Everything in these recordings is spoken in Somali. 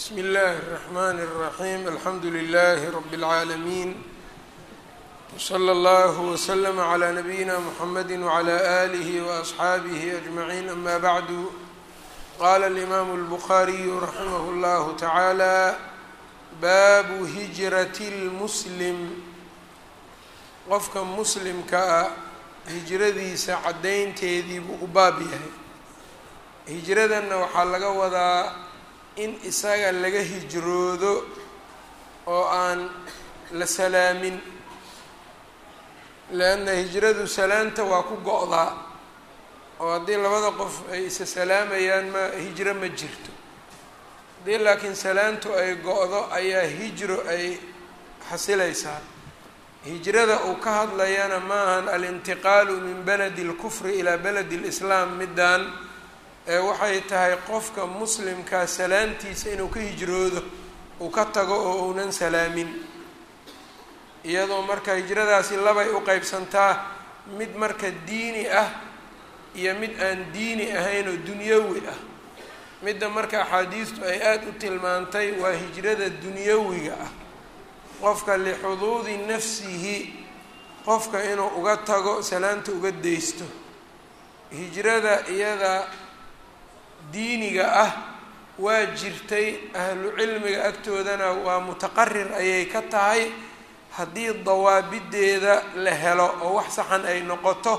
bsm اllh الرحmn الرaحيم alxamdu لlh رb العaalمين وslى اllه وslm عlى نbyina mحamd وعlى آlih وأصxaabih أجمعين ama bعd qala الإmam الbخariي raximh اllah taعalى bab hijraة الmslim qofka muslimka ah hijradiisa caddaynteedii buu u baab yahay hijradanna waxaa laga wadaa in isaga laga hijroodo oo aan la salaamin. Leanna hijradu salaanta waa ku go-daa oo haddii labada qof ay isa salaamayaan ma hijro ma jirto. Haddii laakiin salaantu ay go-do ayaa hijro ay xasilaysaa. Hijrada uu ka hadlayana maahan alintiqaalu min beledi اlkufri ilaa beledi اlislaam middan ee waxay tahay qofka muslimkaa salaantiisa inuu ka hijroodo uu ka tago oo uunan salaamin. Iyadoo marka hijradaasi labay u qeybsantaa mid marka diini ah iyo mid aan diini ahayn oo dunyawi ah. Midda marka axaadiistu ay aada u tilmaantay waa hijrada dunyawiga ah. Qofka lixuduudi nafsihi qofka inuu uga tago salaanta uga deysto hijrada iyada diiniga ah waa jirtay ahlu cilmiga agtoodana waa mutaqarir ayay ka tahay. Haddii dawaabideeda la helo oo wax saxan ay noqoto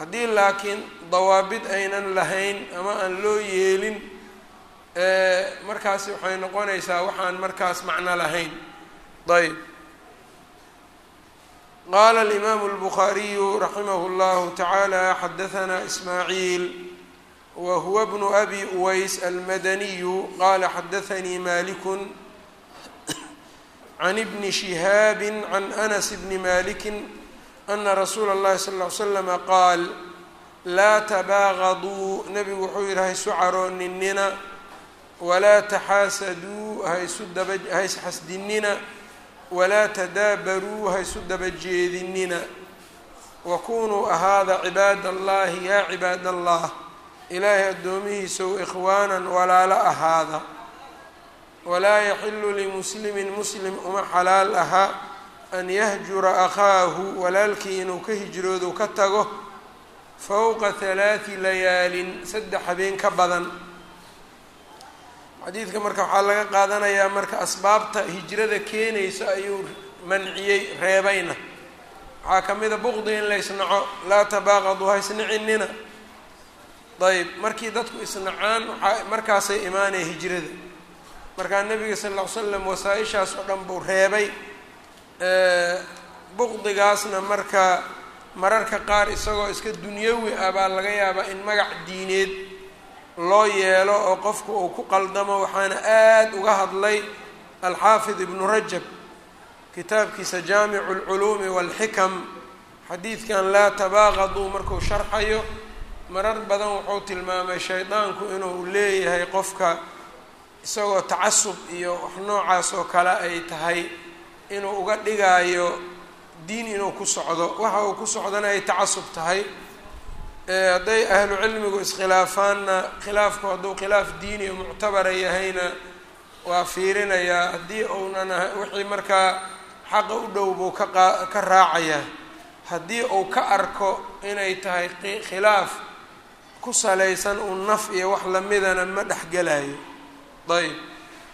haddii laakiin dawaabid aynan lahayn ama aan loo yeelin markaasi waxay noqonaysaa waxaan markaas macno lahayn. Ayb qala alimaamu اlbukhaariyu raximah اllahu tacaala xadahanaa ismaaciil wa huwa bnu abi uways almadaniyu qala xadaanii maliku can ibni shihaabi can anas bni maliki ana rasuula اllahi sal ly slama qaal laa tabaagaduu nabigu wuxuu yihi haysu carooninina walaa taxaasaduu haysu daba hays xasdinina walaa tadaabaruu haysu daba jeedinina wakunuu ahaada cibaad allahi yaa cibaad allah ilaahay addoomihiisow ikhwaanan walaalo ahaada. Walaa yaxilu limuslimin muslim uma xalaal aha an yahjura akhaahu walaalkii inuu ka hijroodu ka tago fowqa halaati layaalin saddex habeen ka badan. Xadiidka marka waxaa laga qaadanayaa marka asbaabta hijrada keenaysa ayuu manciyey reebayna. Waxaa ka mid a buqdi in la isnaco laa tabaaqadu ha isnicinina ayb markii dadku isnacaan waxaa markaasay imaanaya hijrada. Markaa nabiga sal ll ly slam wasaa-ishaas oo dhan buu reebay. Buqdigaasna marka mararka qaar isagoo iska dunyawi ah baa laga yaabaa in magac diineed loo yeelo oo qofku uu ku qaldamo waxaana aada uga hadlay alxaafid ibnu rajab kitaabkiisa jaamicu alculuumi waalxikam xadiidkan laa tabaaqaduu markuu sharxayo marar badan wuxuu tilmaamay shaydaanku inuu leeyahay qofka isagoo tacasub iyo wax noocaas oo kale ay tahay inuu uga dhigaayo diin inuu ku socdo. Waxa uu ku socdana ay tacasub tahay. Hadday ahlu cilmigu iskhilaafaanna khilaafku hadduu khilaaf diini o muctabara yahayna waa fiirinayaa haddii uunan wixii markaa xaqa u dhow buu ka qa ka raacayaa. Haddii uu ka arko inay tahay khilaaf ku salaysan uu naf iyo wax lamidana ma dhexgelayo ayb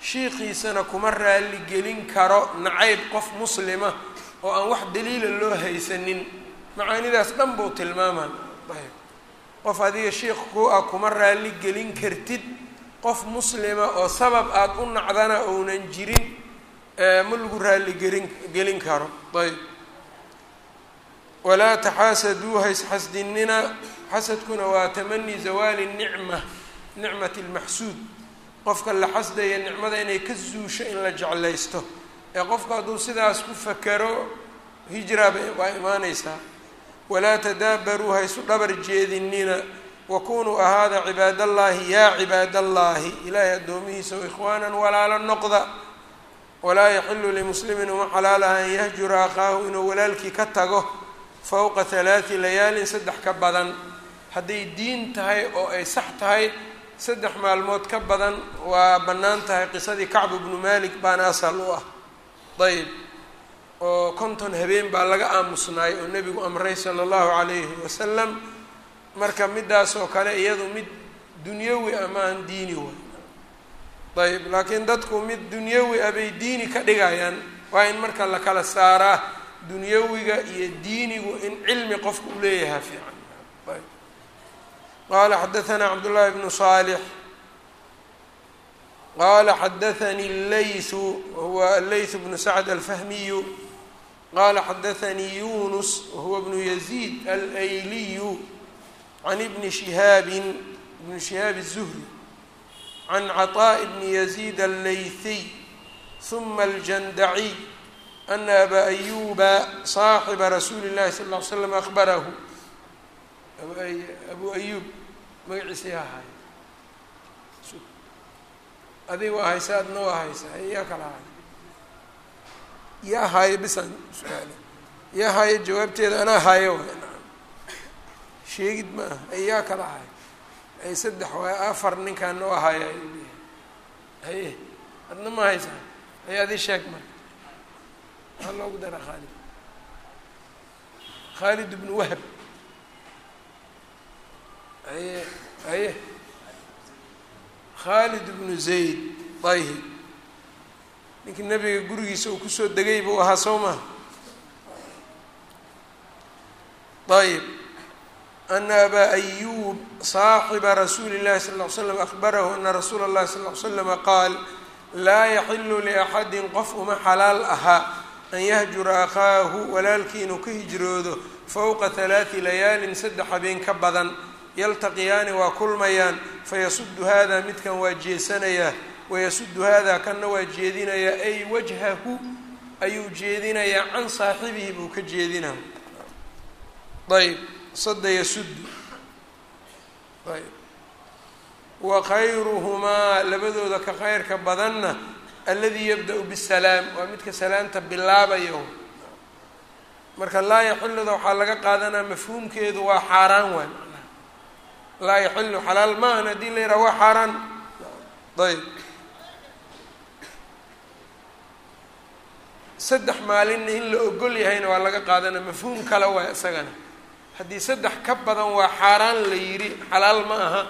shiikiisana kuma raali gelin karo nacayb qof muslima oo aan wax daliila loo haysanin. Macaanidaas dhan buu tilmaamaa. Ayb qof adiga sheikh ku ah kuma raali gelin kartid. Qof muslima oo sabab aada u nacdana ounan jirin ma lagu raali gelin gelin karo. Ayb walaa taxaasaduu haysxasdinina xasadkuna waa tamani zawaali nicma nicmati lmaxsuud qofka la xasdaya nicmada inay ka zuusho in la jeclaysto. Ee qofku hadduu sidaas ku fakero hijraba waa imaaneysaa walaa tadaabaruu haysu dhabar jeedinina. Wakunuu ahaada cibaadallaahi yaa cibaadallaahi. Ilaahay addoomihiisa ikhwaanan walaalo noqda. Walaa yaxilu limuslimin uma xalaalaha an yahjura akhaahu inuu walaalkii ka tago fowqa halaati layaalin saddex ka badan hadday diin tahay oo ay sax tahay saddex maalmood ka badan waa bannaan tahay qisadii kacbu bnu malik baana asal u ah. Ayb oo konton habeen baa laga aamusnaay oo nebigu amray sala allahu calayhi wasalam marka midaas oo kale iyadu mid dunyawi ama aan diini way ayb laakiin dadku mid dunyawi ah bay diini ka dhigayaan waa in marka la kala saaraa dunyawiga iyo diinigu in cilmi qofku u leeyahaa fiican qala xadaثna cabdالlahi bnu صالح qala xadaثnي الlayث wahuwa الlayث bnu sacd alfahmiyu qala xadaثnii yunus wahuwa bnu يزيد alayliyu عan bni شihaabi bn شihaab الزhri عan cطاء bni يزيد الlayثiy ثuma الجandacي أna aba أyuba صaaxiba rasuuli الlahi sal اه ly slm أخbarahu abu ayub magaciisa yaa haya adiga waa haysa adna waa haysa yaa kala haya yaa haayo bisaan su'aale yaa haayo jawaabteeda anaa haayo naam sheegid ma aha yaa kala haya ay saddex waay afar ninkaana waa haya ayuu leeyahay. Haye adna ma haysaa hay adi sheeg marka maxaa loogu dara khaalid. Khaalid wahb haye haye khaalid bnu zayd ayhib ninkii nabiga gurigiisa uu ku soo degay buu ahaa soo maha ayb ana abaa ayuub saaxiba rasuuli اllahi sal ly slam ahbarahu ana rasuula اllahi sal ly slama qaal laa yaxilu liaxadin qof uma xalaal ahaa an yahjura akhaahu walaalkii inuu ka hijroodo fowqa halaati layaalin saddex habeen ka badan yaltaqiyaani waa kulmayaan fayasudu hada midkan waa jeesanayaa wayasudu hada kanna waa jeedinayaa ay wajhahu ayuu jeedinayaa can saaxibihi buu ka jeedinaa. Ayb sada yasudu ayb wa khayruhumaa labadooda ka khayrka badanna aladii yabda-u bisalaam waa midka salaamta bilaabayo. Marka laa yaxiluda waxaa laga qaadanaa mafhuumkeedu waa xaaraan waay laa yaxilu xalaal maahan haddii la yidhaha waa xaaraan ayb saddex maalinna in la ogol yahayna waa laga qaadana mafhuum kale waay isagana haddii saddex ka badan waa xaaraan la yidhi xalaal ma aha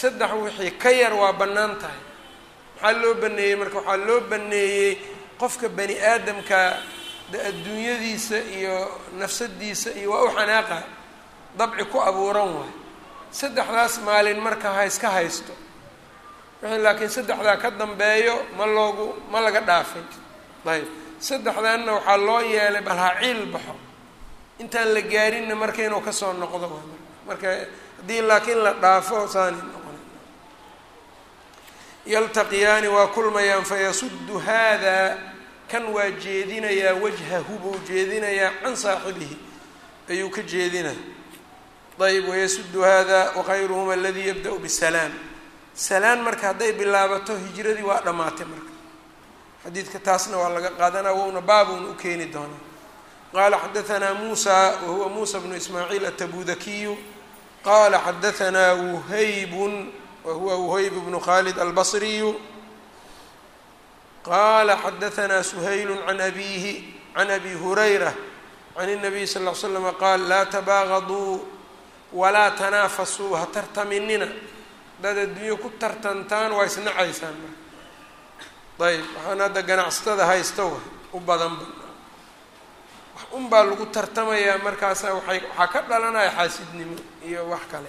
saddex wixii ka yar waa bannaan tahay maxaa loo baneeyey marka waxaa loo baneeyey qofka bani aadamka de adduunyadiisa iyo nafsadiisa iyo waa u xanaaqa dabci ku abuuran waay saddexdaas maalin marka ha iska haysto. Wixii laakiin saddexdaa ka dambeeyo ma loogu ma laga dhaafin. Ayb saddexdaanna waxaa loo yeelay bal ha ciil baxo. Intaan la gaarinna marka inuu ka soo noqdo marka haddii laakiin la dhaafo saani noqon yaltaqiyaani waa kulmayaan fayasudu haadaa kan waa jeedinayaa wajhahu buu jeedinayaa can saaxibihi. Ayuu ka jeedinaya ayb wayasudu hada wakayruhuma aladii yabda-u bisalaam salaan marka hadday bilaabato hijradii waa dhammaatay marka xadiidka taasna waa laga qaadanaa wowna baabuna u keeni doonaa qala xadaanaa muusa wahuwa muusa bnu ismaaciil atabudakiyu qala xadaanaa wuhaybun wahuwa wuhayb bnu khalid albasriyu qala xadaanaa suhaylu can abihi can abi hurayra can الnabiy sal l slama qaal laa tabaagaduu walaa tanaafasuu ha tartaminina haddaad adduunyo ku tartantaan waa isnacaysaan marka. Ayb waxaan hadda ganacsatada haysta wa u badanba wax un baa lagu tartamayaa markaasa waay waxaa ka dhalanaya xaasidnimo iyo wax kale.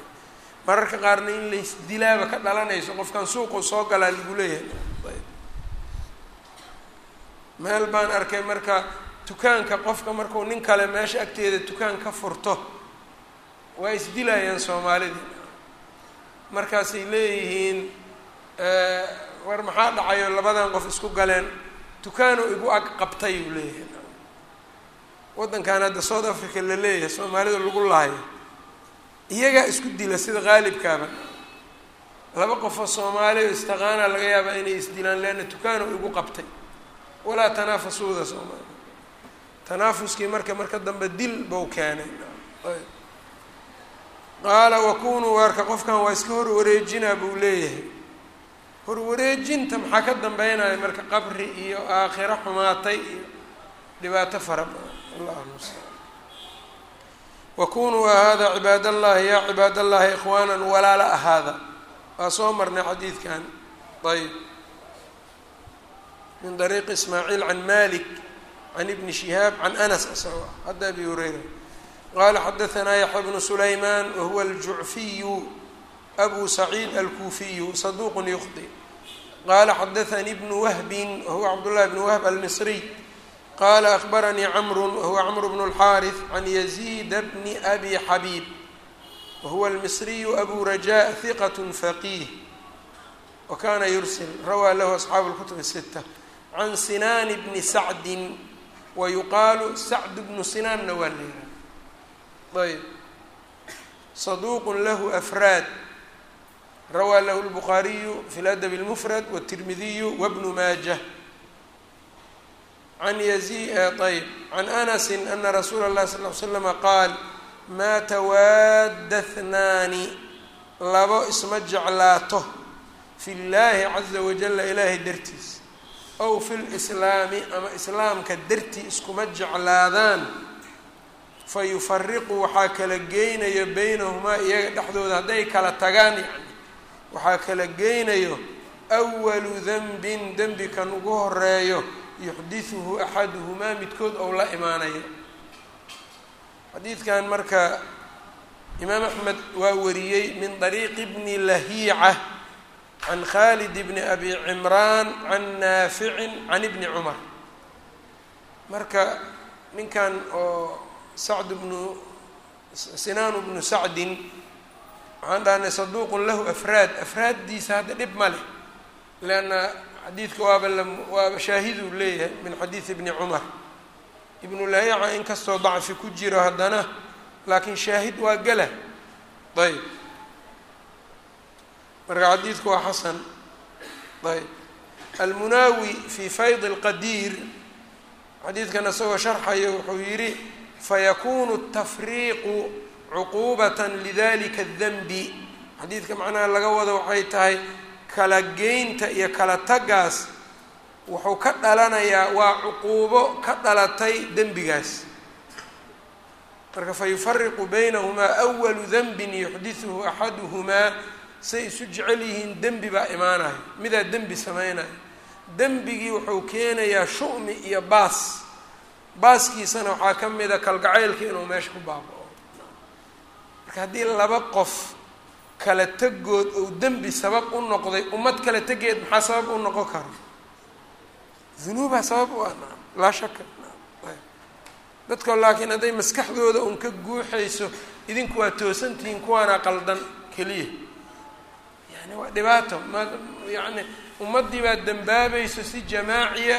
Mararka qaarna in laysdilaaba ka dhalanayso qofkan suuqu soo galaa lagu leeyahay. Meel baan arkay marka dukaanka qofka markuu nin kale meesha agteeda dukaan ka furto waa isdilayaan soomaalidii markaasay leeyihiin war maxaa dhacayo labadan qof isku galeen? Dukaanoo igu ag qabtay uu leeyahay. Waddankan hadda south africa la leeyahay soomaalida lagu laayo. Iyagaa isku dila sida qaalibkaaba. Laba qofoo soomaali o istaqaana laga yaabaa inay isdilaan leanna dukaanoo igu qabtay. Walaa tanaafasuuda soomaaliya tanaafuskii marka marka dambe dil bau keenay qaala wakunuu waarka qofkan waa iska horwareejinaa buu leeyahay. Horwareejinta maxaa ka dambeynaya marka qabri iyo aakhiro xumaatay iyo dhibaato fara badan. Allahu mustacaan wakunuu ahaada cibaad allahi yaa cibaad allahi ikhwaanan walaala ahaada waa soo marnay xadiidkan. Ayb min dariiqi ismaaciil can malik can ibni shihaab can anas isagoo hadda abi hureyra qala xadaanaa yaxya bnu sulayman wahuwa aljucfiyu abu saciid alkuufiyu saduuqun yukhdi qala xadaanii bnu wahbin wahuwa cabdullahi bnu wahb almisriy qala ahbaranii camrun wahuwa camru bnu اlxaariث can yaziida bni abi xabiib wahuwa almisriyu abu raja hiqat faqiih wakaana yursil rawaa lahu asxaabu lkutub sita can sinaan bni sacdin wayuqaalu sacd bnu sinaanna waa la yihaha ayb saduuq lahu afraad rawaa lahu lbukhaariyu fi ladab اlmufrad wالtirmidiyu wbnu maajah can yazi ayb can anasi ana rasuula اllahi sal ly slama qaal maa tawaada hnaani labo isma jeclaato fi llaahi caza wajala ilaahay dartiis ow fi lislaami ama islaamka dartii iskuma jeclaadaan fa yufariqu waxaa kala geynayo beynahumaa iyaga dhexdooda hadday kala tagaan yani waxaa kala geynayo awalu denbin dembi kan ugu horeeyo yuxdihuhu axaduhumaa midkood ou la imaanayo. Xadiidkan marka imaam axmed waa wariyey min dariiqi bni lahiica can khalid bni abi cimraan can naaficin can ibni cumar. Marka ninkan oo sacd bnu sinaanu bnu sacdin waxaan dhahnay saduuqun lahu afraad afraaddiisa hadda dhib ma leh leanna xadiidka waaba la waaba shaahiduu leeyahay min xadiidi ibni cumar. Ibnu lahiica inkastoo dacfi ku jiro haddana laakiin shaahid waa gala. Ayb marka xadiidku waa xasan. Ayb almunaawi fi fayd اlqadiir xadiidkan isagoo sharxayo wuxuu yidhi fayakunu الtafriiqu cuquubaة lidalika الdenbi xadiidka macnaha laga wado waxay tahay kala geynta iyo kala tagaas wuxuu ka dhalanayaa waa cuquubo ka dhalatay dembigaas marka fayufariqu baynahumaa awalu denbin yuxdiثuhu axaduhumaa say isu jecel yihiin dembi baa imaanayo midaa dembi samaynayo dembigii wuxuu keenayaa shu'mi iyo baas baaskiisana waxaa ka mida kalgacaylka inuu meesha ku baaba-o. Marka haddii laba qof kala tegood ou dembi sabab u noqday ummad kala tegeed maxaa sabab u noqon kara dunuubaa sabab u ah laa shaka dadka laakiin hadday maskaxdooda un ka guuxayso idinku waa toosantihiin kuwaana qaldan keliya. Yani waa dhibaato. Ma yani ummaddii baa dembaabayso si jamaaciya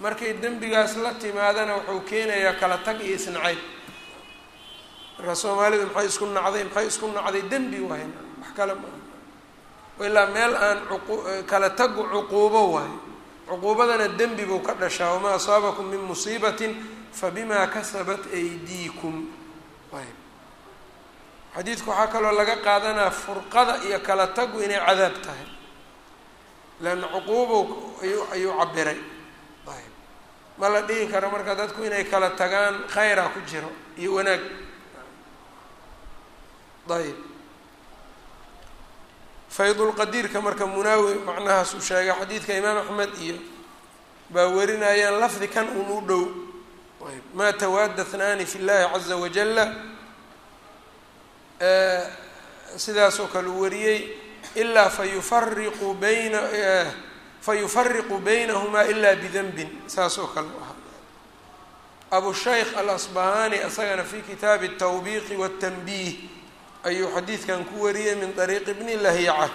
markay dembigaas la timaadana wuxuu keenayaa kala tag iyo isnacayb marka soomaalidu maxay isku nacday maxay isku nacday dembi waayo wax kale maa ilaa meel aan kala tagu cuquubo waayo cuquubadana dembi buu ka dhashaa. Wamaa asaabakum min musiibatin fabimaa kasabat aydiikum. Xadiidku waxaa kaloo laga qaadanaa furqada iyo kala tagu inay cadaab tahay. Leanna cuquubow ayuu cabiray ma la dhihi karo marka dadku inay kala tagaan khayra ku jiro iyo wanaag. Ayb faydulqadiirka marka munaawi macnahaas uu sheegay xadiidka imaam axmed iyo baa warinayaan lafdi kan un u dhow. Ayb maa tawaada hnaani fi llahi caza wajala sidaasoo kale uu wariyey ilaa fayufariqu bayna fayufariqu baynahumaa ilaa bidenbin saas oo kale u ahaa abushaykh alasbahani isagana fi kitaabi الtawbiqi wالtanbih ayuu xadiidkan ku wariyey min طariiqi bni lahiica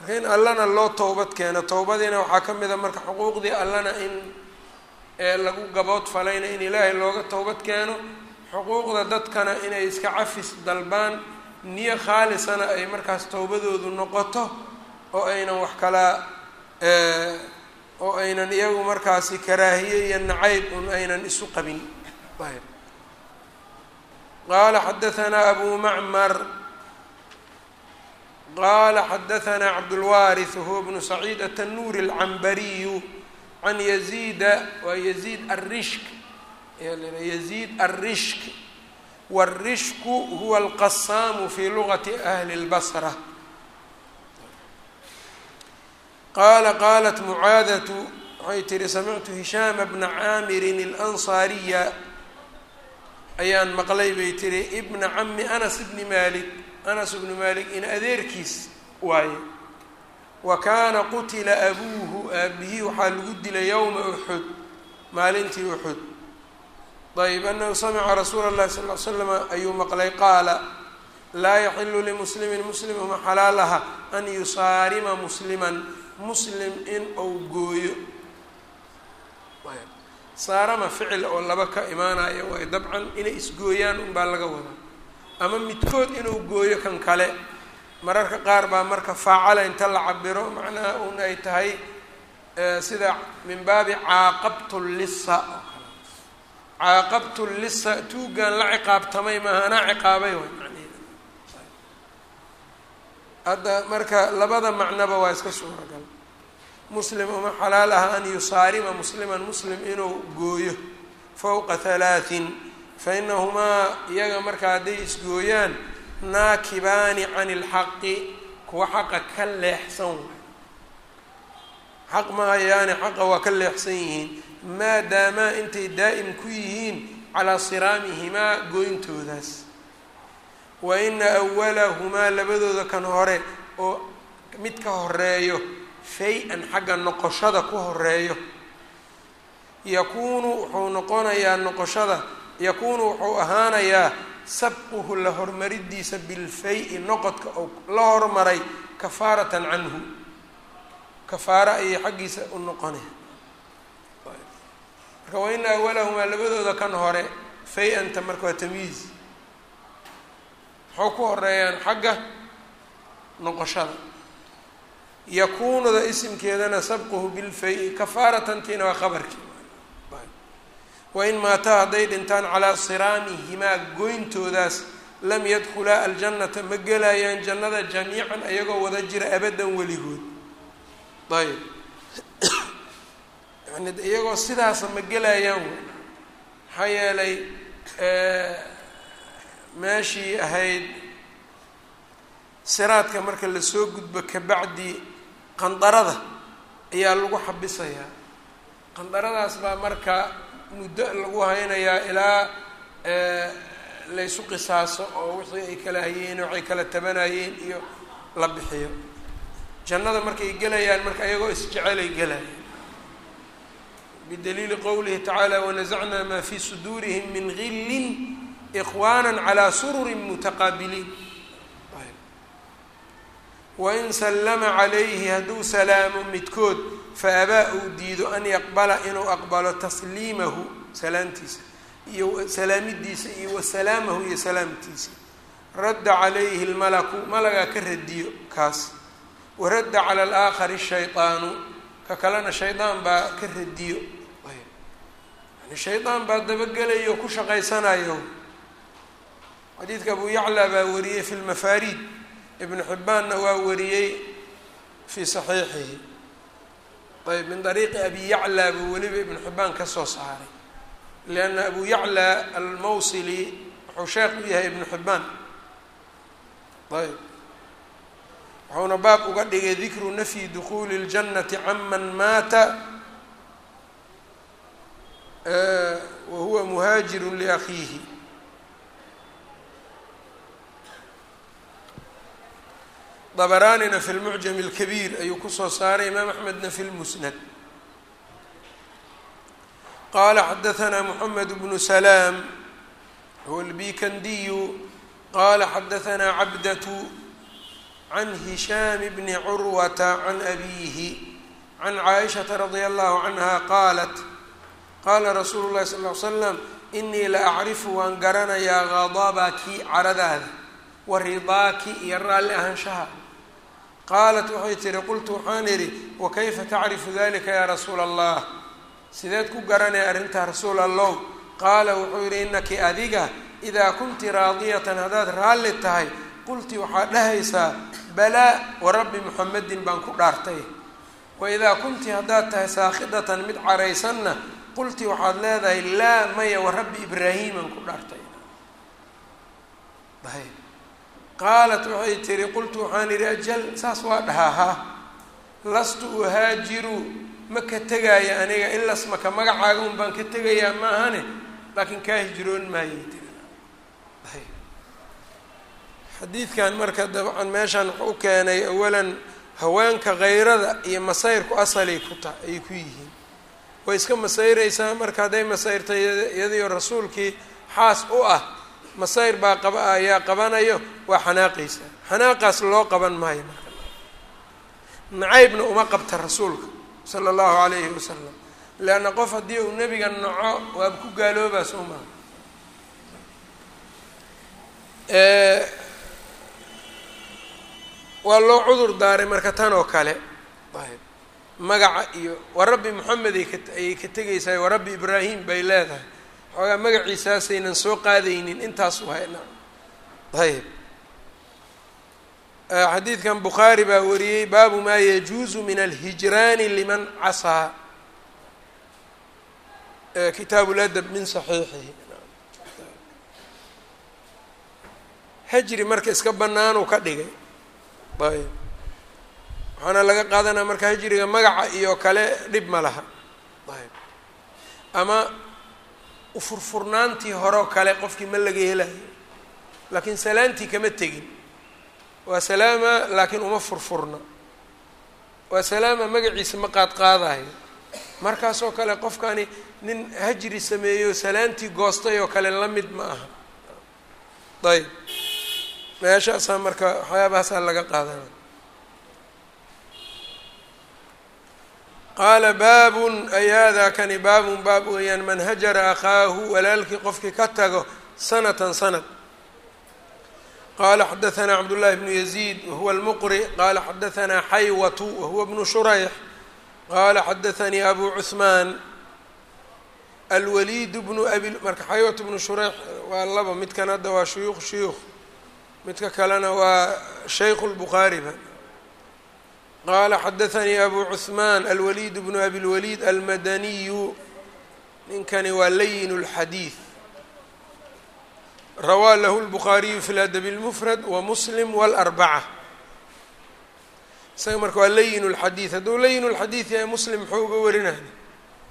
marka in allana loo towbad keeno towbadiina waxaa ka mida marka xuquuqdii allana in lagu gabood falayna in ilaahay looga towbad keeno xuquuqda dadkana inay iska cafis dalbaan niyo khaalisana ay markaas towbadoodu noqoto oo aynan wax kala oo aynan iyagu markaasi karaahiye iyo nacayb un aynan isu qabin. Qala xadaanaa abu macmar qala xadaanaa cabdulwaariث huwa bnu saciid atanuuri alcambariyu can yaziida waa yaziid arishk yaziid arishk wاrishku huwa alqasaamu fi lugati ahli اlbasra qaala qaalat mucaadatu waxay tihi samictu hishaama bna caamirin اlansaariya ayaan maqlay bay tihi ibna cami anas bni malik anas bni malik in adeerkiis waaye wa kaana qutila abuuhu aabihii waxaa lagu dilay yowma uxud maalintii uxud ayb anahu samica rasuula اllahi sal l slama ayuu maqlay qaala laa yaxilu limuslimin muslim uma xalaal aha an yusaarima musliman muslim in uu gooyo saarama ficil oo laba ka imaanaya waay dabcan inay isgooyaan unbaa laga wadaa ama midkood inuu gooyo kan kale mararka qaar baa marka faacala inta la cabiro macnaha un ay tahay sida min baabi caaqabtu lisa caaqabtu lisa tuugaan la ciqaabtamay maaha anaa ciqaabay way hadda marka labada macnoba waa iska suuragal muslim uma xalaal aha an yusaarima musliman muslim inuu gooyo fowqa halaatin fa inahumaa iyaga marka hadday isgooyaan naakibaani can ilxaqi kuwa xaqa ka leexsan waay xaq ma hayaane xaqa waa ka leexsan yihiin maadaamaa intay daa'im ku yihiin calaa siraamihimaa gooyntoodaas wa ina awalahumaa labadooda kan hore oo mid ka horeeyo shay-an xagga noqoshada ku horeeyo yakuunu wuxuu noqonayaa noqoshada yakuunu wuxuu ahaanayaa sabquhu la hormaridiisa bilfay-i noqodka oo la hormaray kafaaratan canhu kafaaro ayay xaggiisa u noqonaya marka wa ina awalahumaa labadooda kan hore fay-anta marka waa tamyiiz waxuu ku horeeyaan xagga noqoshada. Yakuunuda isimkeedana sabquhu bilfay-i kafaaratantiina waa khabarkii. Wain maataa hadday dhintaan calaa siraamihimaa goyntoodaas lam yadkhulaa aljannata ma gelayaan jannada jamiican ayagoo wada jira abadan weligood. Ayb yani iyagoo sidaasa ma gelayaan w maxaa yeelay meeshii ahayd siraadka marka la soo gudbo kabacdi qandarada ayaa lagu xabisayaa qandaradaas baa marka muddo lagu haynayaa ilaa laysu qisaaso oo wixii ay kala hayeen waxay kala tabanayeen iyo la bixiyo. Jannada markay gelayaan marka iyagoo isjecelay gelayaan bidaliili qowlihi tacaala wanasacnaa maa fii suduurihim min gillin ikhwaana calaa sururin mutaqaabiliin wain sallama calayhi hadduu salaamo midkood fa abaa uu diido an yaqbala inuu aqbalo tasliimahu salaamtiisa iyo salaamidiisa iyo wasalaamahu iyo salaamtiisa radda calayhi lmalaku malagaa ka radiyo kaas waradda cala alaakhari shaydaanu ka kalena shaydaan baa ka radiyo. Yani shaydaan baa dabagelayo o ku shaqaysanayo. Xadiidka abu yacla baa wariyey fi lmafaariid ibnu xibbaanna waa wariyey fii saxiixihi. Ayb min dariiqi abi yaclaa buu weliba ibnu xibbaan ka soo saaray. Lianna abu yaclaa almawsili wuxuu sheekh u yahay ibnu xibbaan. Ayb wuxuuna baab uga dhigay dikru nafyi dukuuli اljannati caman maata wa huwa muhaajiru liakhiihi dabaraanina fi lmucjam اlkabiir ayuu kusoo saaray imaam axmedna fi lmusnad qala xadaثna mxamed bnu salaam huwa lbikandiyu qala xadaثna cabdaة can hishaam bni curwata can abiihi can caaishaةa radia allahu canha qaalat qaala rasuulu اlahi sal ly slam inii la acrifu waan garanayaa gadabaki caradaada wa ridaaki iyo raalli ahaanshaha qaalat waxay tihi qultu waxaan idhi wakayfa tacrifu dalika yaa rasuula allah sideed ku garanaya arrintaa rasuul allow qaala wuxuu yidhi inaki adiga idaa kunti raadiyatan haddaad raalli tahay qulti waxaad dhahaysaa balaa warabbi muxamedin baan ku dhaartay. Wa idaa kunti haddaad tahay saakidatan mid caraysanna qulti waxaad leedahay laa maya warabbi ibraahiiman ku dhaartay. Qaalat waxay tihi qultu waxaan idhi ajal saas waa dhahahaa lastu uhaajiru ma ka tegaayo aniga ilas maka magacaaga un baan ka tegayaa ma ahane? Laakiin kaa hijroon maayay. tiri xadiidkan marka dabcan meeshan wuxuu keenay awalan haweenka kayrada iyo masayrku asalay ku ta ayay ku yihiin. Way iska masayraysaa marka hadday masayrtay iyadiyo rasuulkii xaas u ah masayr baa qaba ayaa qabanayo waa xanaaqaysaa. Xanaaqaas loo qaban maayo marka. Nacaybna uma qabta rasuulka sala allahu calayhi wasalam leanna qof haddii uu nebiga naco waaba ku gaaloobaa soo maha waa loo cudur daaray marka tan oo kale. Ayb magaca iyo waa rabbi moxamed ay ka ayay ka tegaysaa waa rabbi ibraahim bay leedahay. Xoogaa magaciisaasaynan soo qaadaynin intaas wahayna ayb xadiidkan bukhaari baa wariyey baabu maa yajuuzu min alhijraani liman casaa kitaabu ladab min saxiixihi. Hajri marka iska banaanuu ka dhigay ayb waxaana laga qaadanaya marka hijriga magaca iyo kale dhib ma laha. Ayb ama ufurfurnaantii horeo kale qofkii ma laga helayo. Laakiin salaantii kama tegin. Waa salaama laakiin uma furfurna. Waa salaama magaciisa ma qaadqaadayo markaasoo kale qofkani nin hajri sameeyo salaantii goostay oo kale la mid ma aha. Ayb meeshaasaa marka waxyaabahaasaa laga qaadana qaala baabun ayaadaa kani baabun baab weeyaan man hajara akhaahu walaalkii qofkii ka tago sanatan sanad. Qaala xadahanaa cabdullaahi bnu yaziid wahuwa almuqri qaala xadahanaa xaywatu wahuwa bnu shurayx qaala xadaanii abu cuhmaan alwaliid bnu abi marka xaywatu bnu shurayx waa laba midkan hadda waa shuyuuq shuyuukh midka kalena waa shaykh اlbukhaariba qala xadaثanii abu cuثmaan alwaliid bnu abi اlwaliid almadaniyu ninkani waa layin اlxadiiث rawaa lahu lbukhaariyu fi ladabi اlmufrad wa muslim wاlarbaca isaga marka waa layin اlxadiid hadduu layin اlxadiid yahay muslim muxuu uga warinaya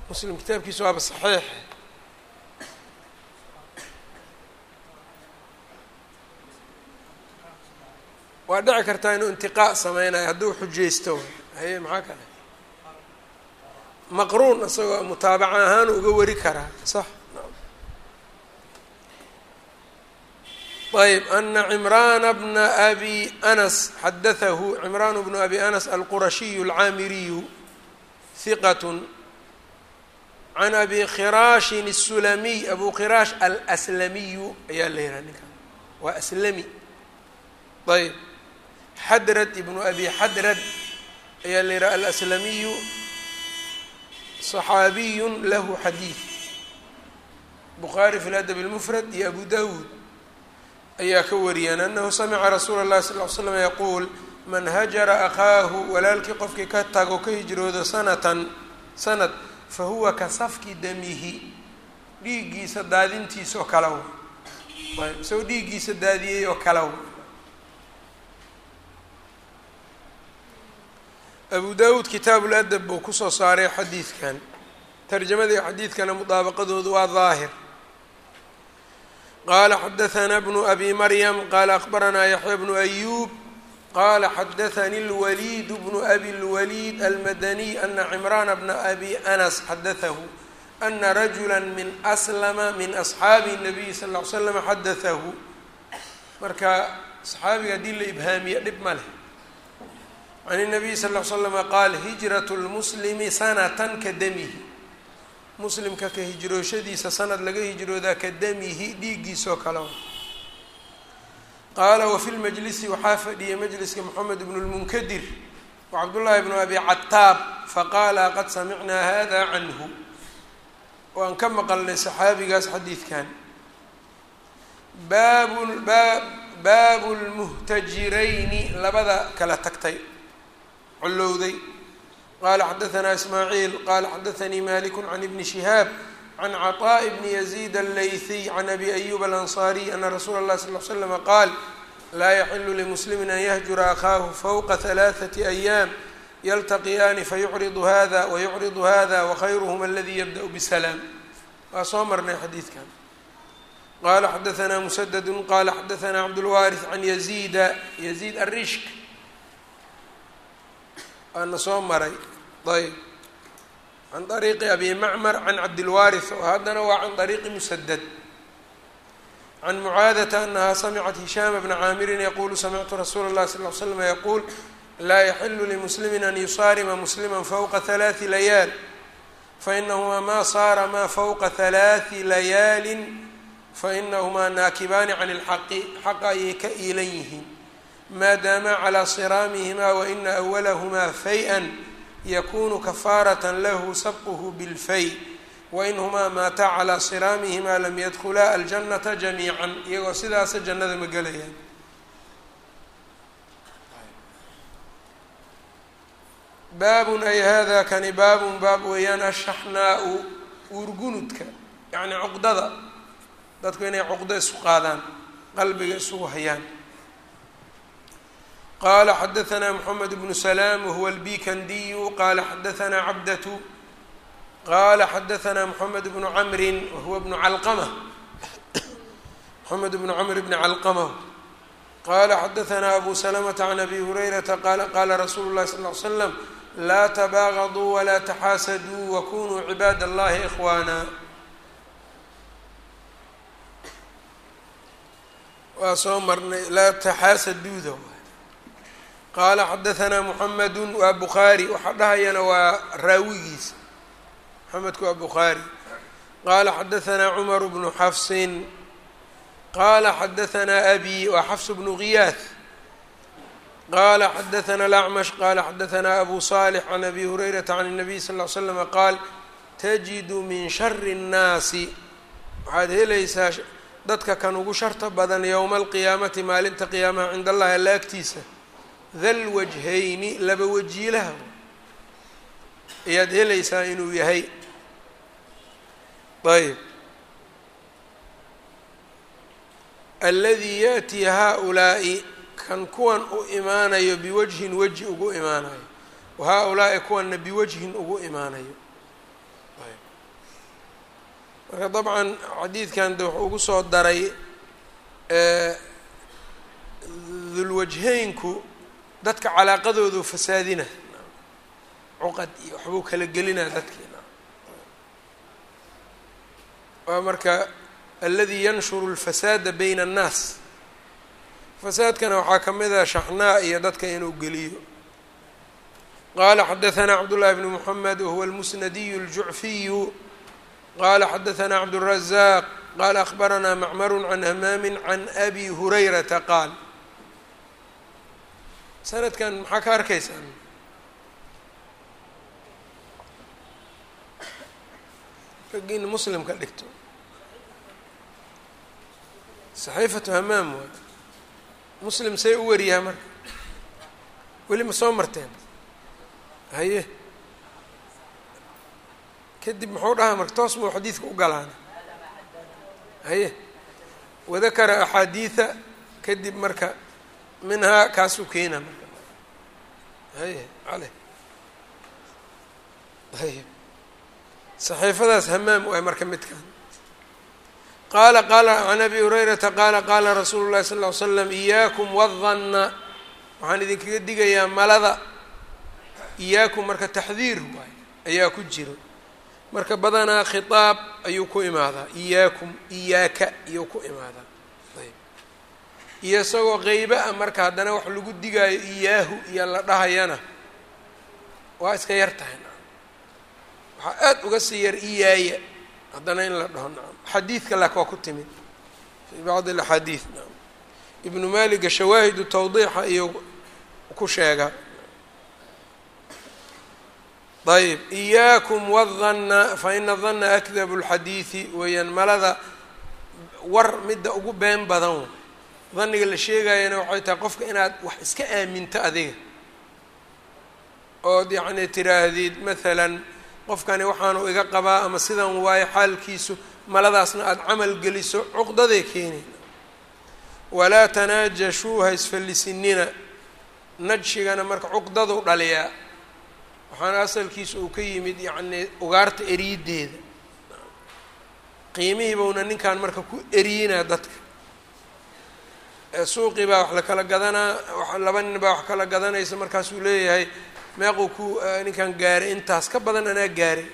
muslim kitaabkiisa waaba saxiix Waa dhici kartaa inuu intiqaa sameynayo hadduu xujaysto. Haye maxaa kale maqruun isagoo mutaabaca ahaan uga wari karaa sax. Ayb ana cimraana bna abi anas xadatahu cimraan bnu abi anas alqurashiyu alcaamiriyu hiqat can abi khiraashin الsulamiy abu khiraash alslamiyu ayaa la yihaha ninkan. Waa aslami. Ayb xadrad ibnu abi xadrad ayaa la yidhaha alaslamiyu صaxaabiyu lahu xadiid bukhaari fi ladab اlmufrad iyo abu dawuud ayaa ka wariyan anahu samica rasuula lahi sal l slam yaquul man hajara akhaahu walaalkii qofkii ka tago ka hijroodo sanatan sanad fahuwa ka safki damihi. Dhiiggiisa daadintiisa oo kala w so dhiiggiisa daadiyey oo kala w abu dawuud kitaabu ladab buu kusoo saaray xadiidkan tarjamadii xadiidkana mudaabaqadoodu waa daahir qala xadaثna bnu abi maryam qala akbaranaa yaxya bnu ayub qala xadaثani اlwaliid bnu abi اlwaliid almadaniy ana cimrana bna abi anas xadatahu ana rajula min aslama min asxaabi الnabiy sal ll ly slam xadatahu marka saxaabiga haddii la ibhaamiye dhib ma leh can الnabiy sal ll slama qaal hijraة اlmuslimi sanatan ka damihi muslimka ka hijrooshadiisa sanad laga hijroodaa ka damihi dhiiggiisoo kale qaala wafi lmajlisi waxaa fadhiyay majliska moxamed bnu lmunkadir wacabdullaahi bnu abi cataab faqaala qad samicnaa hada canhu waan ka maqalnay saxaabigaas xadiidkan baabu baabu lmuhtajirayni labada kala tagtay collowday qala xadaanaa ismaaciil qala xadaanii maliku can ibni shihaab can caطaaءi bni yaziid allayhiy can abi ayub alanصariy ana rasuula اlahi sal l slama qaal laa yaxilu limuslimi an yahjura akhaahu fawqa halaaثati ayaam yaltaqiyaani fayucridu hada wayucridu hada wakhayruhma aladi yabdأ bsalaam waa soo marnay xadiidkan qala xadaanaa musadadu qala xadaanaa cabdulwaariث can yaziida yaziid arishk waana soo maray ayb can طariiqi abi macmar can cabdilwaariث oo haddana waa can طariiqi musadad can mucaadata anaha samicat hishaama bna caamirin yaqulu samictu rasuula اllahi sal l slm yaquul laa yaxilu limuslimi an yusaarima muslima fowqa halaaثi layaal fainahumaa ma saara ma fowqa halaaثi layaali fainahumaa naakibaani can اlxaqi xaqa ayay ka iilan yihiin maadaamaa calىa siraamihimaa waina awalahumaa fay-an yakunu kafaaraة lahu sabquhu biاlfay wainhumaa maataa calىa siraamihimaa lam yadkulaa aljannata jamiica iyagoo sidaasa jannada ma gelayaan baabun ay hada kani baabun baab weeyaan ashaxnaa-u uurgunudka yacni cuqdada dadku inay cuqdo isu qaadaan qalbiga isugu hayaan qala xadaanaa mxamed bnu salaam wahuwa albikandiyu qala xadaanaa cabdatu qala xadaanaa mxamed bnu camrin wahuwa bnu calqama mxamed bnu camr bni calqama qala xadaanaa abu salamata can abi hurayrata qala qala rasuulu llahi sal l slam laa tabaagaduu walaa taxaasaduu wakunuu cibaad allahi ikhwaana waa soo marnay laa taxaasaduuda qaala xadaanaa muxamedu waa bukhaari waxaa dhahayana waa raawigiisa moxamedku waa bukhaari qaala xadaanaa cumaru bnu xafsin qaala xadaanaa abi waa xafs bnu ghiyaah qala xadaanaa alacmash qala xadaanaa abu salix can abi hurayrata can الnabiy sal ll slama qaal tajidu min shari الnaasi waxaad helaysaa dadka kan ugu sharta badan yowma alqiyaamati maalinta qiyaamaha cinda allahi alla agtiisa dal wajhayni laba wajiilaha ayaad helaysaa inuu yahay? Ayb aladii yaأtii haؤulaa'i kan kuwan u imaanayo biwajhin weji ugu imaanayo. Wa haa-ulaa'i kuwanna biwajhin ugu imaanayo. Marka dabcan xadiidkan de wuxuu ugu soo daray dulwajheynku dadka calaaqadoodu fasaadina cuqad iyo waxbuu kala gelinaa dadkiina waa marka aladi yanshuru اlfasaada bayna الnaas fasaadkana waxaa ka mid a shaxnaa iyo dadka inuu geliyo qala xadaanaa cabdullahi bnu muxamed wahuwa almusnadiyu اljucfiyu qala xadaanaa cabdالrazaq qala akhbaranaa macmaru can hamaami can abi hurayrata qaal sanadkan maxaa ka arkaysaan raggiina muslimka dhigto. Saxiifatu hamaam waay muslim say u wariyaa marka. Weli ma soo marteen? Haye. Kadib muxuu dhahaa marka? Toos muu xadiidka u galaana. Haye. Wadakara axaadiida kadib marka minhaa kaasuu keena marka haye cale ayb saxiifadaas hamaam waay marka midkan qaala qaala can abi hurayrata qaala qaala rasuulu llahi sal ll ly slam iyaakum wadanna waxaan idinkaga digayaa malada iyaakum marka taxdiir waay ayaa ku jiro marka badanaa khitaab ayuu ku imaadaa iyaakum iyaaka iyuu ku imaadaa iyo isagoo qeyba a marka haddana wax lagu digaayo iyaahu iyo la dhahayana waa iska yar tahay nacam waxaa aada uga sii yar iyaaya haddana in la dhaho nacam xadiidka lak waa ku timid. Fii bacdi alaxaadiid nacam ibnu maliga shawaahidu tawdiixa iyo ku sheega. Ayb iyaakum wadanna fa ina danna akdabu lxadiidi weeyaan malada war midda ugu been badan dhanniga la sheegayana waxay tahay qofka inaad wax iska aaminto adiga. Ood yacni tiraahdid maalan qofkani waxaanu iga qabaa ama sidan waayo xaalkiisu maladaasna aada camal geliso cuqdaday keeneen walaa tanaajashuu ha isfallisinina najshigana marka cuqdadu dhaliyaa waxaana asalkiisa uu ka yimid yacnii ugaarta eriyideeda qiimihii bowna ninkan marka ku eriyinaa dadka suuqii baa wax la kala gadanaa laba nin baa wax kala gadanaysa markaasuu leeyahay meequu ku ninkan gaaray intaas ka badan anaa gaaray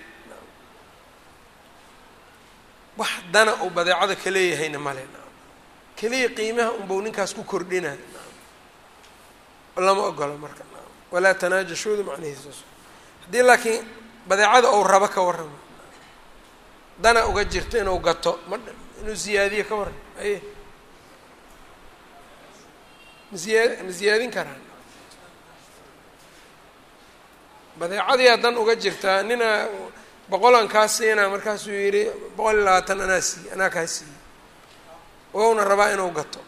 wax dana uu badeecada ka leeyahayna male keliya qiimaha unbau ninkaas ku kordhina lama ogolo marka. Walaa tanaajashooda macnihiisaas haddii laakiin badeecada ou rabo ka warramo. Dana uga jirto inuu gato. Ma inuu ziyaadiyo ka warram aye ma ziyaa ma ziyaadin karaan badeecadiyaa dan uga jirtaa nina boqolan kaa markaasuu yidhi boqol iyo labaatan anaa siiye anaa kaa siiyey wowna rabaa inuu gato.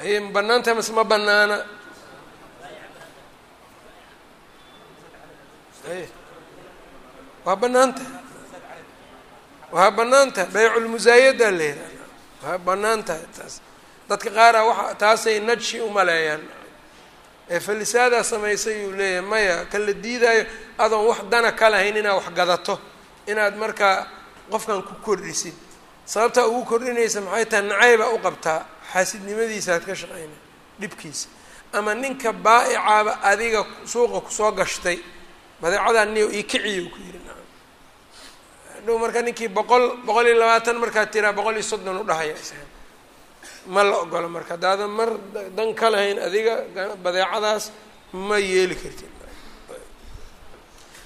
Aye ma bannaan tahay mase ma bannaana. Aye waa bannaan tahay waa bannaan tahay bayculmusaayadaa la yihahda waa bannaan tahay taas dadka qaara waa taasay najshi umaleeyaan ee falisaadaa samaysay uu leeyahay maya kan la diidaayo adoon wax dana ka lahayn inaad wax gadato. Inaad markaa qofkan ku kordhisid. Sababtaa ugu kordhinaysa maxay tahay nacaybaa u qabtaa. Xaasidnimadiisa aad ka shaqayna dhibkiisa. Ama ninka baa'icaaba adiga suuqa ku soo gashtay badeecadaa niyo ii kiciyo ku yidhi nacam hadhow marka ninkii boqol boqol iyo labaatan markaad tiraa boqol iyo soddon udhahaya isaga ma la ogolo marka haddaadan mar dan ka lahayn adiga badeecadaas ma yeeli kartid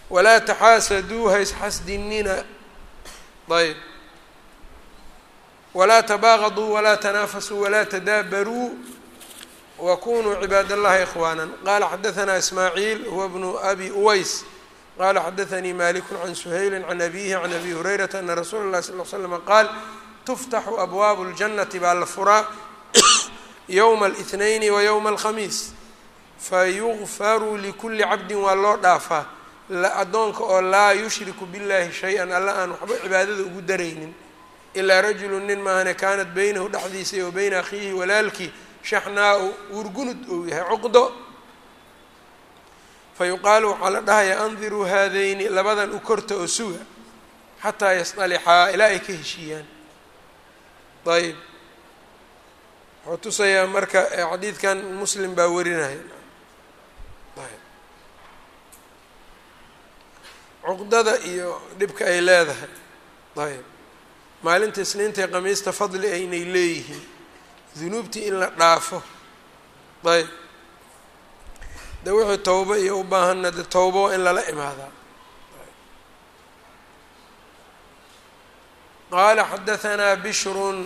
walaa taxaasaduu ha isxasdinina ayb walaa tabaaqaduu walaa tanaafasuu walaa tadaabaruu wakunuu cibaad allahi ikhwaana qala xadaثna ismaaciil huwa bnu abi uways qala xadaثanii maliku can suhayli can abihi can abi hurayrata ana rasuula اlahi sal l slama qaal tuftaxu abwaabu اljannati baa la furaa yowma اlithnayni wa yowma alkhamiis. Fayugfaru likuli cabdin waa loo dhaafaa. Addoonka oo laa yushriku billahi shay-an alla aan waxba cibaadada ugu daraynin. Ilaa rajulu nin maahane kaanat beynahu dhexdiisa iyo beyna akhiihi walaalkii shaxnaau wurgunud ou yahay cuqdo. Fa yuqaalu waxaa la dhahayaa andiruu haadayni labadan u korta oo suga xataa yastalixaa ilaa ay ka heshiiyaan ayb wuxuu tusayaa marka xadiidkan muslim baa warinaya cuqdada iyo dhibka ay leedahay. Ayb maalinta isniinta ee qamiista fadli aynay leeyihiin. Dunuubtii in la dhaafo. Ayb de wixii towbo iyo u baahanna de towbo in lala imaadaa qala xadaanaa bishrun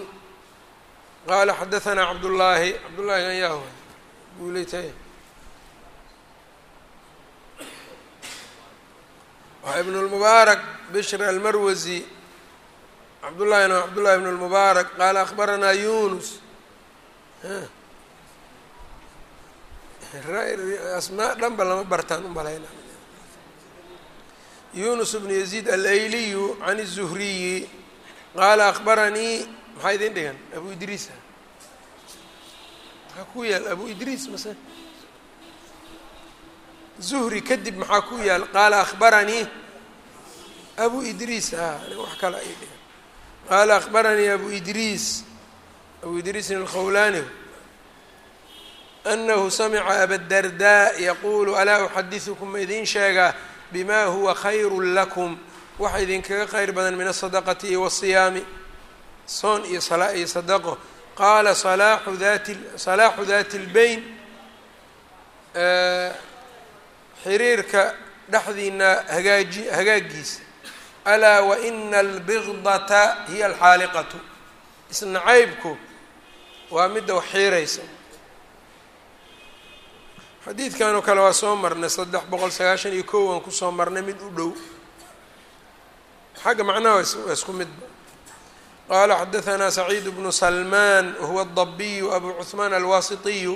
qaala xadaanaa cabdullaahi cabdullaahi ayaa guulayta waxaa ibn lmubaarak bishr almarwasi cabdullahina cabdullahi ibn lmubaarak qaala akbaranaa yunus asmaa dhanba lama bartaan u malayna yunus bn yaziid alayliyu can الzuhriyi qaala akhbaranii maxaa idin dhigan abu idriisa maxaa ku yaal abu idriis mase zuhri kadib maxaa ku yaal qaala akhbaranii abu idriis a wax kale ay dhigan qaala akhbaranii abu idriis abu idriisin alkhawlaani anahu samica abadardaa yaquulu alaa uxadiثukum ma idin sheegaa bima huwa khayru lakum waxa idinkaga kheyr badan min asadaqati iyo wasiyaami soon iyo salaa iyo sadaqo. Qaala salaaxu dati salaaxu dati lbeyn xiriirka dhexdiina hagaaji hagaagiisa alaa waina albigdata hiya alxaaliqatu. Isnacaybku waa midda wax xiiraysa. Xadiidkan oo kale waa soo marnay saddex boqol sagaashan iyo kow aan ku soo marnay mid u dhow xagga macnaha waa isku midba qala xadaثna سacيid bnu slman whuwa الضabiyu abu cثmaan alwasiطiyu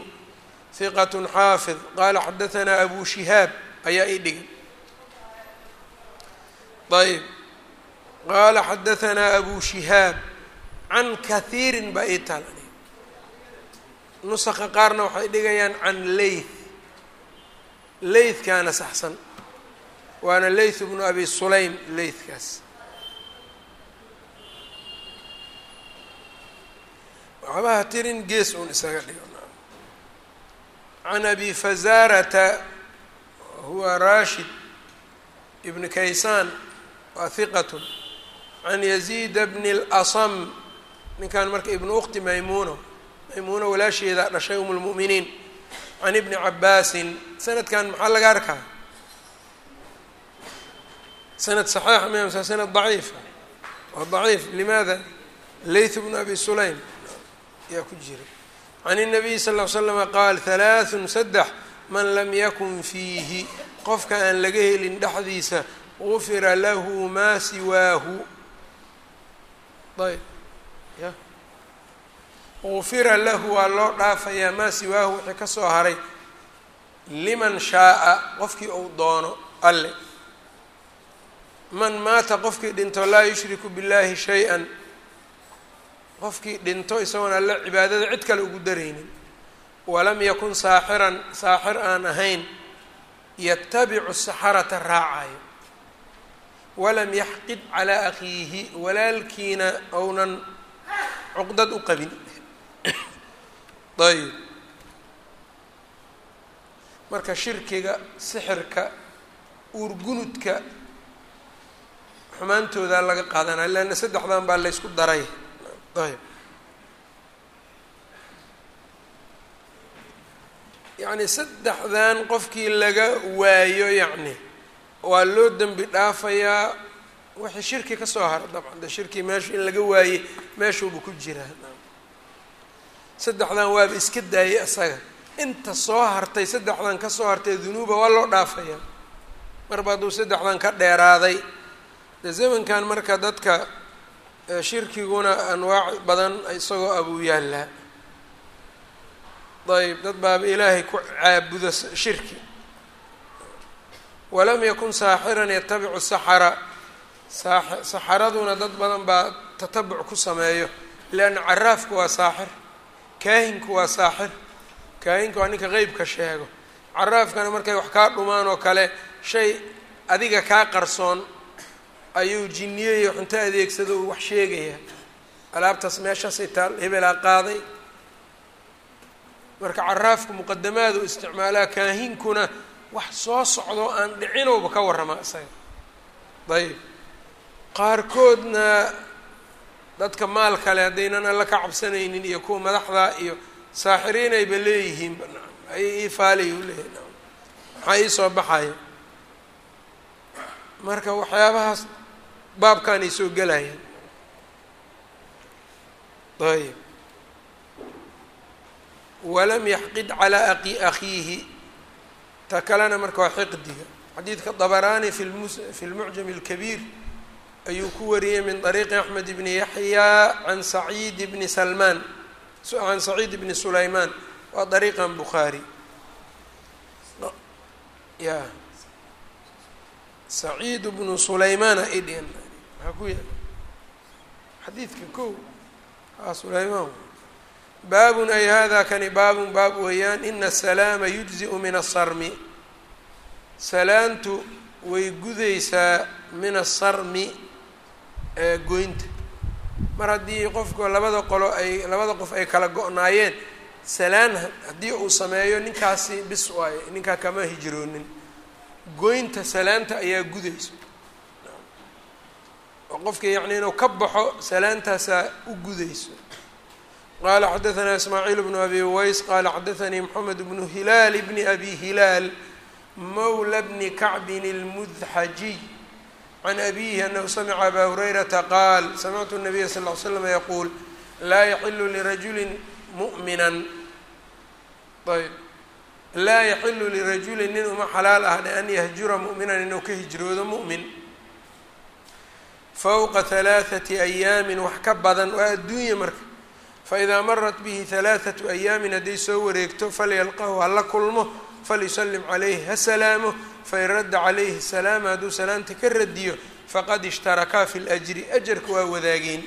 ثiqaة xaafiظ qala xadaثna abu shihaab ayaa ii dhigay ayb qala xadaثna abu shihaab can kahiiri baa ii taal nuska qaarna waxay dhigayaan can leyth leythkaana saxsan waana leyth bnu abi sulaym leythkaas waxbaha tirin gees uun isaga dhigo. Can abi fazarata huwa rashid ibn kaysaan waa hiqat can yaziida bni اlasam ninkan marka ibnu ukti maymuuna maymuuna walaasheeda dhashay um lmu'miniin can ibni cabaasin sanadkan maxaa laga arkaa? Sanad saxiixa miya mase sanad daciifa waa daciif limaada? Layth bnu abi sulaym yaa ku jira can الnabiy sal ll slama qaal halaaثun saddex man lam yakun fiihi qofka aan laga helin dhexdiisa gufira lahu maa siwaahu ayb ya gufira lahu waa loo dhaafayaa maa siwaahu wixii ka soo haray liman shaaa qofkii uu doono alle man maata qofkii dhinto laa yushriku biاllahi shay-an qofkii dhinto isagoon alle cibaadada cid kale ugu daraynin. Walam yakun saaxiran saaxir aan ahayn yatabicu saxarata raacayo walam yaxqid calaa akhiihi walaalkiina ounan cuqdad u qabin. Ayb marka shirkiga sixirka uurgunudka xumaantoodaa laga qaadanaya leanna saddexdan baa laysku daray ayb yacni saddexdan qofkii laga waayo yacni waa loo dembi dhaafayaa wixii shirki ka soo hara dabcan. De shirki meeshu in laga waaye meeshuuba ku jiraa saddexdan waaba iska daayay asaga inta soo hartay saddexdan ka soo hartay dunuuba waa loo dhaafayaa. Marba hadduu saddexdan ka dheeraaday. De zamankan marka dadka shirkiguna anwaac badan isagoo abuu yaallaa ayb dad baaba ilaahay ku caabuda shirki. Walam yakun saaxiran yatabicu saxara. Saxaraduna dad badan baa tatabuc ku sameeyo. Leanna caraafku waa saaxir. Kaahinku waa saaxir. Kaahinku waa ninka qeybka sheego. Caraafkana markay wax kaa dhumaan oo kale shay adiga kaa qarsoon ayuu jinniyeyo xunto adeegsado uu wax sheegayaa alaabtaas meeshaasay taal hebelaa qaaday. Marka caraafku muqadamaadu isticmaalaa kaahinkuna wax soo socdo aan dhicinowba ka warramaa isaga. Ayb qaarkoodna dadka maal kale haddaynan alla ka cabsanaynin iyo kuwa madaxdaa iyo saaxiriinayba leeyihiin ayay ii faalay u leeyahy maxaa ii soo baxaya? Marka waxyaabahaas baabkaanay soo gelayaan ayb walam yaxqid calaa aqi akhiihi. Ta kalena marka waa xiqdiga. Xadiidka dabaraani fi lmus fi lmucjam اlkabiir ayuu ku wariyey min طariiqi axmed bni yaxya can saciid bni salmaan. Can saciid bni sulaymaan. Waa dariiqan bukhaari. Ya. Saciid bnu sulaymaana idhian maxaa ku yaalla xadiidka ko a sulaymaan baabun ay hada kani baabun baab weeyaan ina asalaama yujzi'u min asarmi salaantu way gudaysaa min asarmi goynta. Mar haddii qofka labada qolo ay labada qof ay kala go-naayeen salaan haddii uu sameeyo ninkaasi bis waayo ninkaa kama hijroonin. Goynta salaanta ayaa gudayso oo qofka yacni inuu ka baxo salaantaasaa u gudayso qala xadaثna ismaaciil bnu abi uways qala xadaثanii mxamed bnu hilaal bni abi hilaal mawla bni kacbin اlmudxajiy can abihi anahu samica aba hurayrata qaal samictu الnabiya sal ly slam yaquul laa yaxilu lirajuli mu'mina ayb laa yaxilu lirajuli nin uma xalaal ah an yahjura mu'minan inuu ka hijroodo mu'min fowqa halaathati ayaamin wax ka badan waa adduunya marka faidaa marat bihi halaathatu ayaamin hadday soo wareegto falyalqahu hala kulmo falyusallim calayhi ha salaamo fain radda calayhi salaama hadduu salaamta ka radiyo faqad ishtarakaa fi ljri ajarka waa wadaageen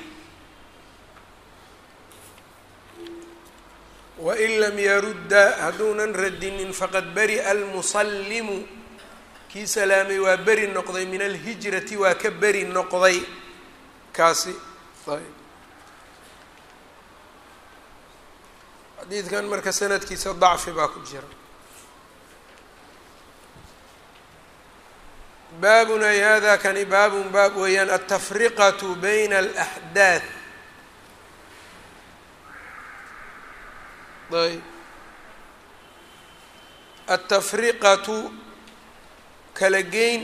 wain lam yarudda hadduunan radinin faqad bari'a almusallimu kii salaamay waa beri noqday min alhijrati waa ka beri noqday. Kaasi xadiidkan marka sanadkiisa dacfi baa ku jira. Baabun ay hada kani baabun baab weeyaan altafriqatu bayna alaxdaad ayb. Altafriqatu kala geyn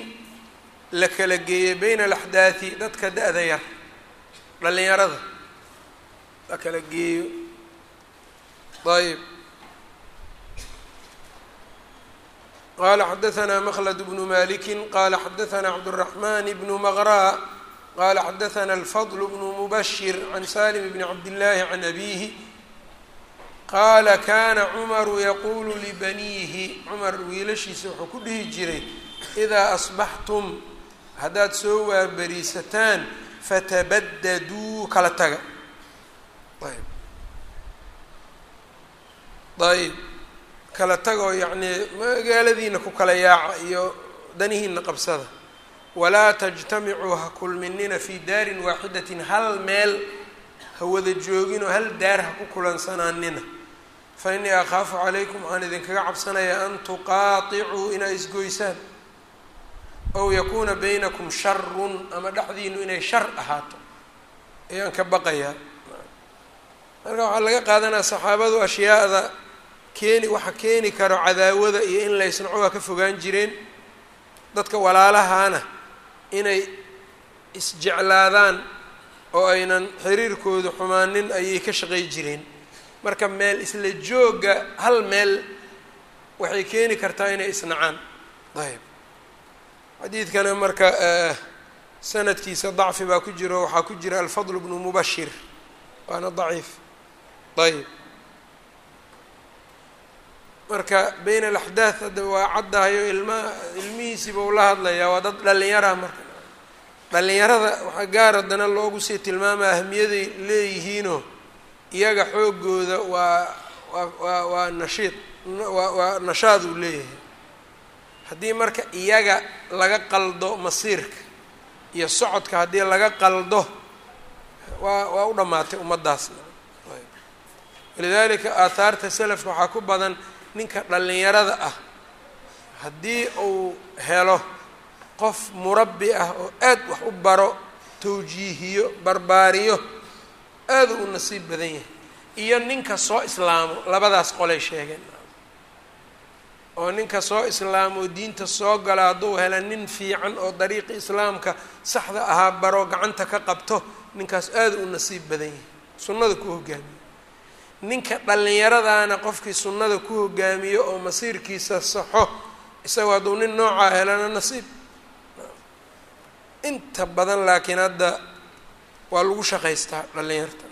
la kala geeyey bayna alaxdaathi dadka da-da yar dhallinyarada la kala geeyo ayb qala xadaثna mklد بن maliki qala xadaثna cabdالرaحman بن mغrا qala xadaثna الfضل بن mbشir عan saلم بn cabdالlahi عan abihi qaala kana cmaru yaqulu libaniihi cumar wiilashiisa wuxuu ku dhihi jiray إidaa asbaxtum haddaad soo waaberiisataan fatabadaduu kala taga ayb ayb kala tagoo yacnii magaaladiina ku kala yaaca iyo danihiina qabsada walaa tajtamicuu ha kulminina fii daarin waaxidatin hal meel ha wada jooginoo hal daar ha ku kulansanaanina fa innii akhaafu calaykum waxaan idinkaga cabsanayaa an tuqaaticuu inaa isgoysaan ow yakuuna baynakum sharun ama dhexdiinu inay shar ahaato ayaan ka baqayaa marka waxaa laga qaadanaya saxaabadu ashyaada keeni waxa keeni karo cadaawada iyo in laysnaco waa ka fogaan jireen dadka walaalahaana inay isjeclaadaan oo aynan xiriirkooda xumaanin ayay ka shaqay jireen marka meel isla joogga hal meel waxay keeni kartaa inay isnacaan ayb xadiidkana marka sanadkiisa dacfi baa ku jiro waxaa ku jira alfadl bnu mubashir waana daciif. Ayb marka bayna alaxdaad hadda waa caddahayo ilma ilmihiisiiba u la hadlayaa waa dad dhallinyaraha marka. Dhallinyarada waxaa gaar haddana loogu sii tilmaama ahamiyaday leeyihiinoo iyaga xoogooda waa waa waa waa nashiid waa waa nashaad uu leeyahay haddii marka iyaga laga qaldo masiirka iyo socodka haddii laga qaldo waa waa u dhammaatay ummaddaasna walidaalika aathaarta salafka waxaa ku badan ninka dhallinyarada ah. Haddii uu helo qof murabbi ah oo aad wax u baro tawjiihiyo barbaariyo aada u nasiib badan yahay. Iyo ninka soo islaamo labadaas qolay sheegeen oo ninka soo islaamo diinta soo gala hadduu hela nin fiican oo dariiqi islaamka saxda ahaa baro gacanta ka qabto ninkaas aada u nasiib badan yahay. Sunnada ku hogaamiyo. Ninka dhallinyaradaana qofkii sunnada ku hogaamiyo oo masiirkiisa saxo isagoo hadduu nin noocaa helana nasiib. Inta badan laakiin hadda waa lagu shaqaystaa dhallinyarta.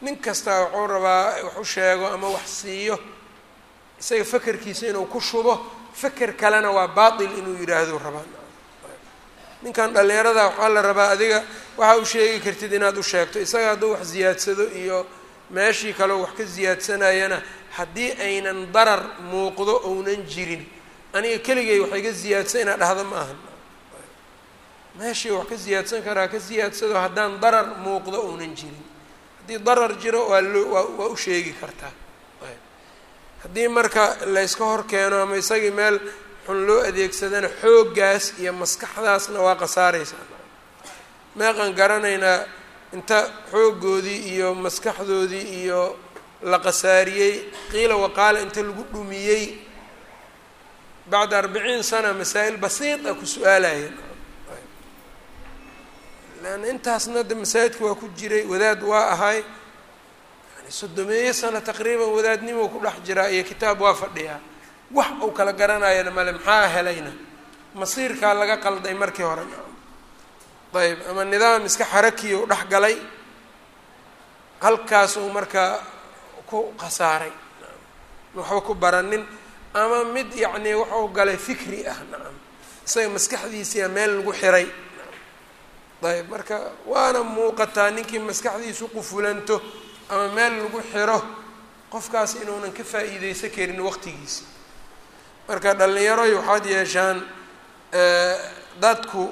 Nin kastaa wuxuu rabaa wax u sheego ama wax siiyo isaga fekerkiisa inuu ku shubo feker kalena waa baatil inuu yidhaahdo rabaa. Ninkan dhallinyarada waxaa la rabaa adiga waxa u sheegi kartid inaad u sheegto isaga hadduu wax ziyaadsado iyo meeshii kaleo wax ka ziyaadsanayana haddii aynan darar muuqdo ounan jirin aniga keligay wax iga ziyaadsan inaad dhahda ma ahan. Meeshii wax ka ziyaadsan karaa ka ziyaadsado haddaan darar muuqdo ounan jirin. Haddii darar jiro waa loo waa waa u sheegi kartaa haddii marka layska hor keeno ama isagii meel xun loo adeegsadana xooggaas iyo maskaxdaasna waa khasaaraysaa. Meeqan garanaynaa inta xooggoodii iyo maskaxdoodii iyo la khasaariyey qiila waqaala inta lagu dhumiyey bacda arbiciin sana masaa'il basiita ku su'aalayeen leanna intaasna de masaajidka waa ku jiray wadaad waa ahay yani soddomeeyo sano taqriiban wadaadnimo ku dhex jiraa iyo kitaab waa fadhiyaa wax uu kala garanayana male maxaa helayna? Masiirkaa laga qalday markii hore. Ayb ama nidaam iska xarakiya u dhex galay. Halkaasuu markaa ku khasaaray. Waxba ku baranin ama mid yacnii wuxuu galay fikri ah nacam isaga maskaxdiisiia meel lagu xiray. Ayb marka waana muuqataa ninkii maskaxdiisu qufulanto ama meel lagu xiro qofkaas inuunan ka faa'iideysan karin waqtigiisa marka dhallinyaroy waxaad yeeshaan dadku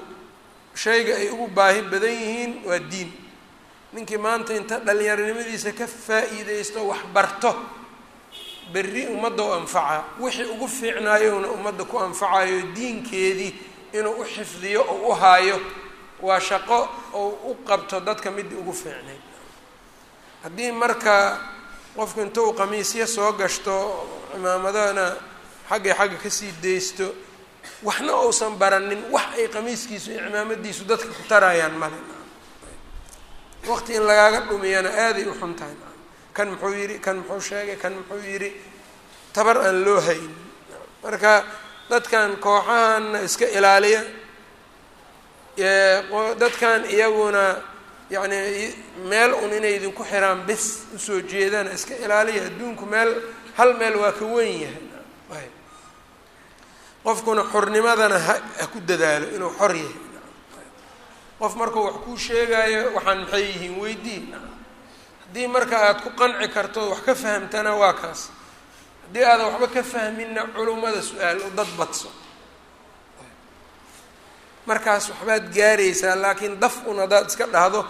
shayga ay ugu baahi badan yihiin waa diin. Ninkii maanta inta dhallinyaronimadiisa ka faa'iideysto wax barto berri ummadda u anfaca wixii ugu fiicnaayowna ummadda ku anfacayo diinkeedii inuu u xifdiyo oo u haayo waa shaqo oo u qabto dadka midii ugu fiicnayd haddii marka qofku inta uu qamiisyo soo gashto cimaamadana xaggay xagga ka sii deysto waxna uusan baranin wax ay qamiiskiisu iyo cimaamadiisu dadka ku tarayaan male waqti in lagaaga dhumiyana aaday u xun tahay. Kan muxuu yidhi kan muxuu sheegay kan muxuu yidhi tabar aan loo hayn. Marka dadkan kooxahanna iska ilaaliya dadkan iyaguna yacni meel un inay idinku xiraan bes u soo jeedana iska ilaaliya adduunku meel hal meel waa ka wen yahay. Qofkuna xornimadana ha ku dadaalo inuu xor yahay. Qof markuu wax kuu sheegaayo waxaan maxay yihiin weydii? Haddii marka aada ku qanci karto wax ka fahamtana waa kaas. Haddii aadan waxba ka fahminna culummada su'aal u dad badso markaas waxbaad gaaraysaa laakiin daf un haddaad iska dhahdo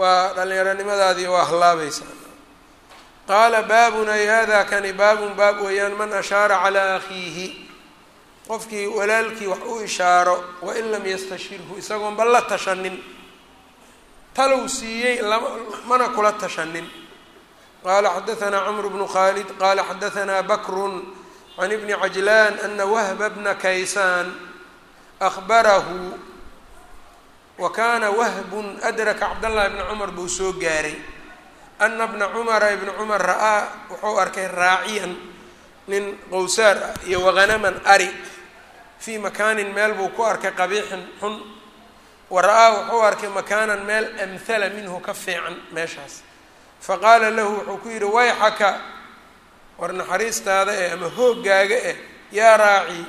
waa dhallinyaronimadaadii waa hallaabaysaa qaala baabun ay hada kani baabun baab weeyaan man ashaara calaa akhiihi? Qofkii walaalkii wax u ishaaro wain lam yastashirhu isagoonba la tashanin talow siiyey mana kula tashanin qaala xadaanaa cmr bnu khaalid qaala xadaanaa bakrun can ibni cajlaan ana wahba bna kaysaan ahbarahu wa kaana wahbun adraka cabdallahi bna cumar buu soo gaaray ana bna cumara ibna cumar ra'aa wuxuu arkay raaciyan nin qowsaar ah iyo wahanaman ari fii makaanin meel buu ku arkay qabiixin xun wa ra'aa wuxuu arkay makaanan meel amhala minhu ka fiican meeshaas faqaala lahu wuxuu ku yidhi wayxaka war naxariistaada eh ama hooggaaga eh yaa raaci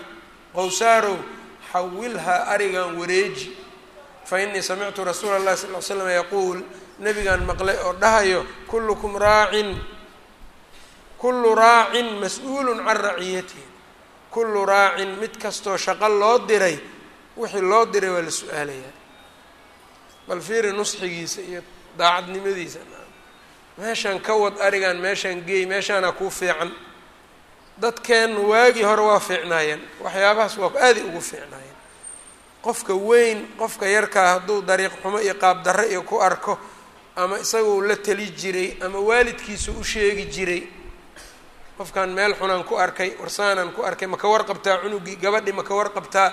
qowsaarow xawilhaa arigan wareeji. Fa innii samictu rasuula اllahi sal l slam yaquul nabigaan maqlay oo dhahayo kullukum raacin kullu raacin mas'uulun can raciyatihi kullu raacin mid kastoo shaqo loo diray wixii loo diray waa la su'aalayaa. Bal fiiri nusxigiisa iyo daacadnimadiisa meeshaan ka wad arigan meeshaan geey meeshaana kuu fiican dadkeennu waagii hore waa fiicnaayeen. Waxyaabahaas waa aaday ugu fiicnaayeen. Qofka weyn qofka yarkaa hadduu dariiq xumo iyo qaab darre iyo ku arko ama isagoo la tali jiray ama waalidkiisa u sheegi jiray qofkan meel xunaan ku arkay warsaanaan ku arkay maka warqabtaa cunugii gabadhi maka warqabtaa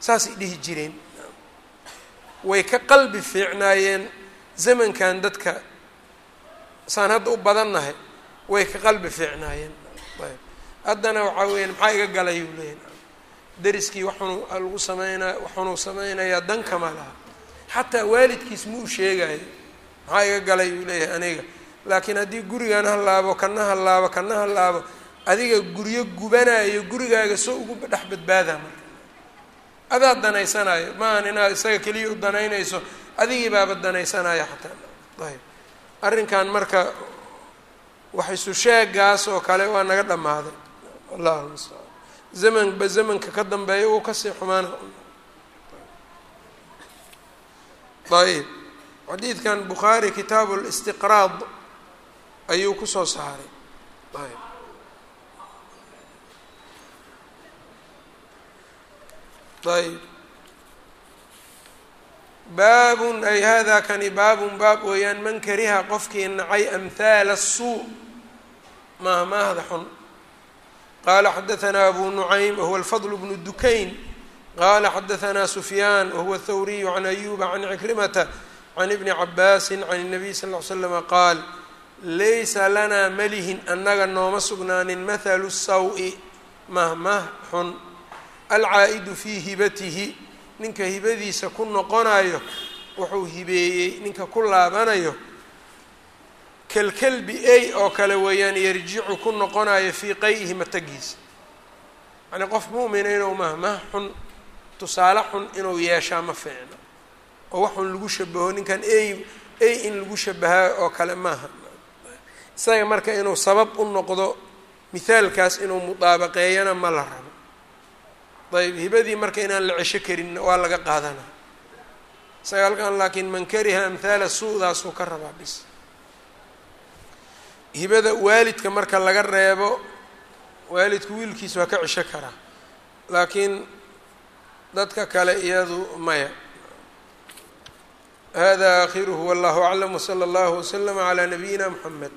saasay dhihi jireen. Way ka qalbi fiicnaayeen zamankan dadka. Saan hadda u badannahay way ka qalbi fiicnaayeen. Ayb haddana waxaa weeyaan maxaa iga galay uu leeyahy deriskii waxunu lagu sameynaya waxunuu sameynayaa dankama laha. Xataa waalidkiis ma u sheegayo maxaa iga galay uu leeyahay aniga? Laakiin haddii gurigan hallaabo kana hallaabo kana hallaabo adiga guryo gubanayo gurigaaga soo ugu dhex badbaadaa marka adaad danaysanayo maahan inaad isaga keliya u danaynayso. Adigii baaba danaysanaya xataa. Ayb arrinkan marka wax isu sheegaas oo kale waa naga dhammaaday allahu mustacaan zamanba zamanka ka dambeeya uu ka sii xumaana ayb xadiidkan bukhaari kitaabu listiqraad ayuu ku soo saaray. Ayb ayb baabun ay hada kani baabun baab weeyaan man kariha qofkii nacay amhaala الsuu maahmaahda xun qala xadaثna abu nucaym wahuwa alfadl bnu dukayn qala xadaثna sufyaan wahuwa athawriyu can ayuba can cikrimata can ibni cabaasi can الnabiy sal ll ly slama qaal laysa lanaa malihin annaga nooma sugnaanin mathalu saw-i mahmah xun alcaa'idu fii hibatihi ninka hibadiisa ku noqonayo wuxuu hibeeyey ninka ku laabanayo kalkalbi ey oo kale weeyaan yarjicu ku noqonayo fii qay-ihi matagiisa yacnii qof mu'mina inuu mahmah xun tusaale xun inuu yeeshaa ma fiicno oo waxun lagu shabaho ninkan ey ey in lagu shabahaa oo kale maaha isaga marka inuu sabab u noqdo mithaalkaas inuu mudaabaqeeyana ma la rabo. Ayb hibadii marka inaan la cesho karin waa laga qaadanaa. Isaga halkan laakiin man kariha amhaala su-daasuu ka rabaa bis hibada waalidka marka laga reebo waalidku wiilkiisa waa ka cesho karaa laakiin dadka kale iyadu maya. Hada akhiruhu wallahu aclam wsala allahu waslama calaa nabiyina mxamed